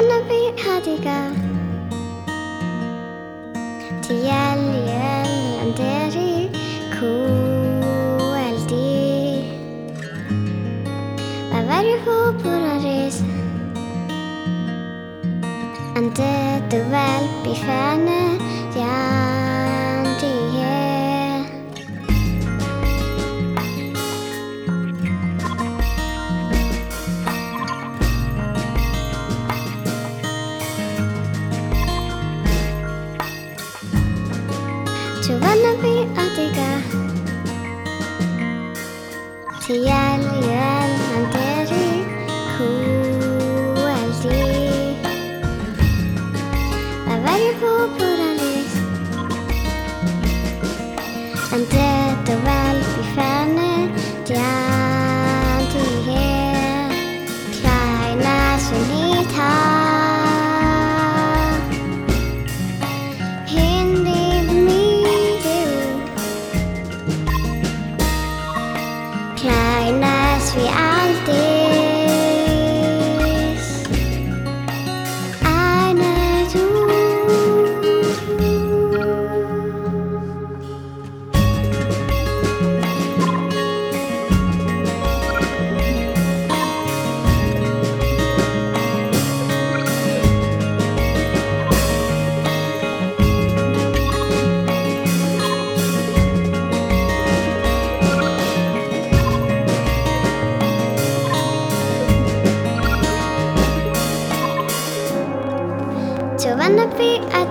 Giovanna där hadiga K.L.D. yel anderi kueldi Bavari ho puraris Ante tu vel bifane Yandi Siwrna fi a diga Ti el i el yn deri Cwl di. A fel i fo bwranis Yn deri